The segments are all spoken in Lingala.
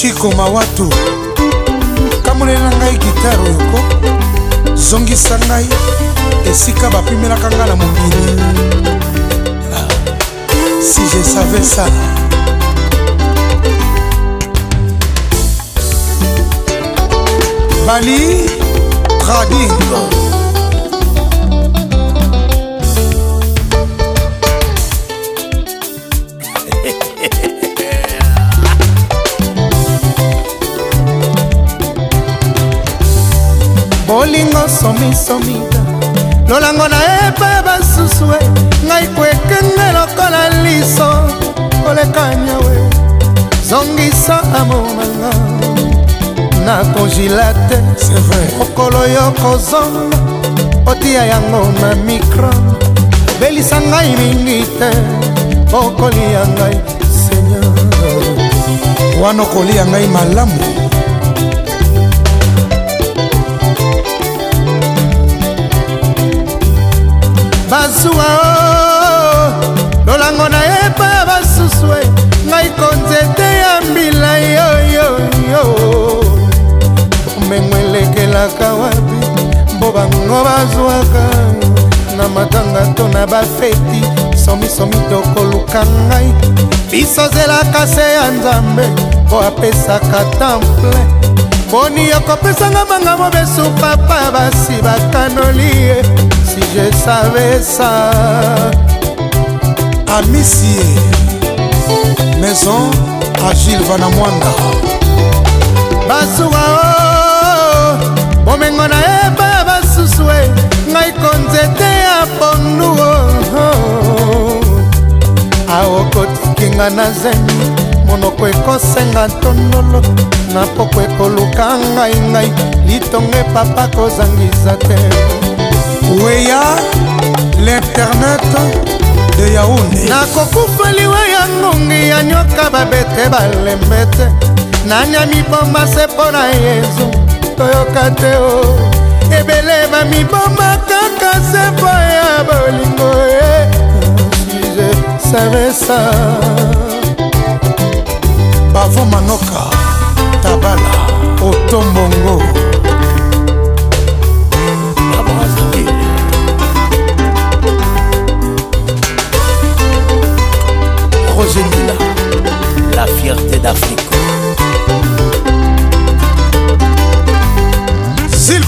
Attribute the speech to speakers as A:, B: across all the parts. A: chiko mawatu kamonela ngai gitare oyoko zongisa ngai esika bapimelaka ngai na mongili ah, si je savais ça bali trading bongo somisomi lolango nayeba basusu e ngai kwekenge lokola liso koleka nyawe zongisa amomanga nakozila te mokolo yo kozonga otia yango na mikro belisa ngai mingi te okolia ngai senor wana okolia ngai malamu masuwa oh. lolango na ye mpo ya basusu e ngai konzete ya mbila yoyoyo mbengo elekelaka wapi mpo bango bazwaka na matanga to na bafeti somisomi tokoluka ngai biso zelaka se ya nzambe mpo apesaka temple poni okopesanga mangamo besu papa basi bakanoli ye si je savais ça amisie maison agile vana mwanda basuka o bomengo nayeba basusu e ngai konzete ya pondu aokotikinga na zemi monoko ekosenga tondolo na poko ekoluka ngai ngai litongo epapa kozangisa te weya l'internet de yaunde nakokufeli weya ngongi ya nyoka babete balembe te nanyami bomba se mpo na yezu toyoka te o ebele bamibomba kaka se mpo ya bolingo e eh. je savesa bavo manoka tabala otombongo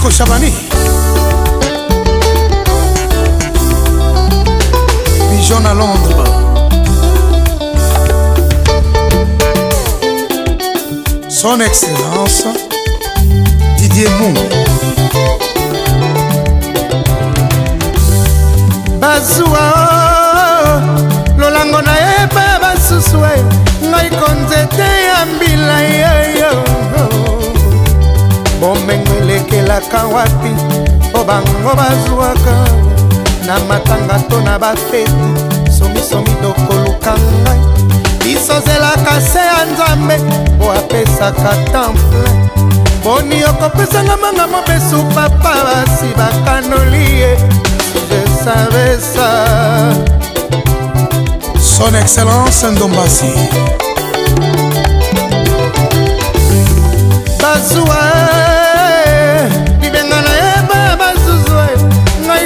A: Marco Chabani Pigeon à Londres Son Excellence Didier Moum bazuwa lolango nayeba basusu ngai konzete bayaka wapi mpo bango bazwaka na matanga to na bafeti somisomi tokoluka ngai biso zelaka se ya nzambe mpo apesaka temple boni okopesanga manga mobesu papa basi bakanoli ye je savais ça son excellence ndombasi bazwa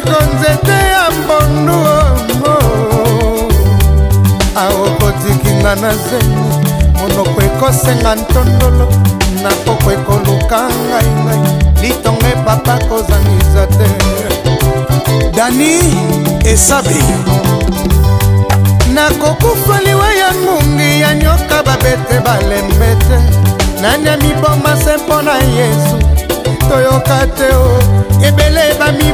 A: ndeko nzete ya mbondu oh, oh. aokotikinga na zemi monoko ekosenga ntondolo na poko ekoluka ngai ngai litongo epapa kozangisa te dani esabe nakokufa liwa ya ngungi ya nyoka babete balembe te nani amiboma se mpo na yesu toyoka te o oh. ebele bami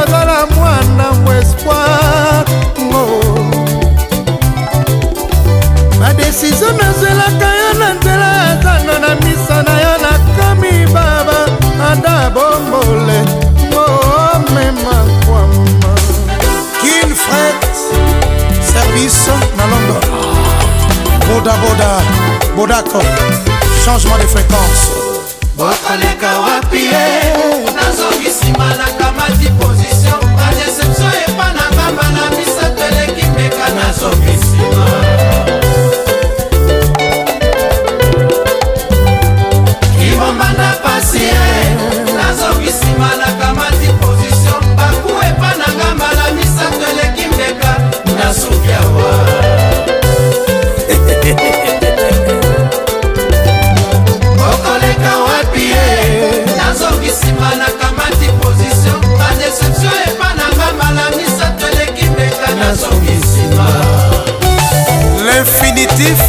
A: ozala mwana mwespoir badesizio nazelaka yo na nzela ya zanga na misa na yo nakomi baba ada bombole momema kwama kinfred service na london bodaboda bodako changement de fréquence botaleka wapi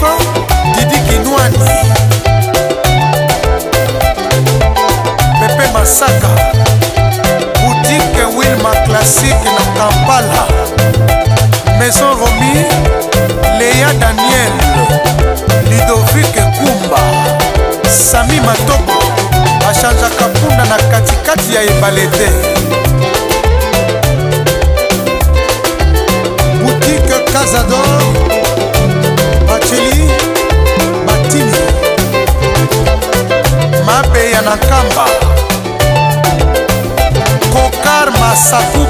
A: garçon didi kinwani pepe masaka butike wilma classique na kampala maison romi leya daniel lidovike kumba sami matoko achanzaka mpunda na katikati ya ebale te butike kazador ya na kamba kokar masaku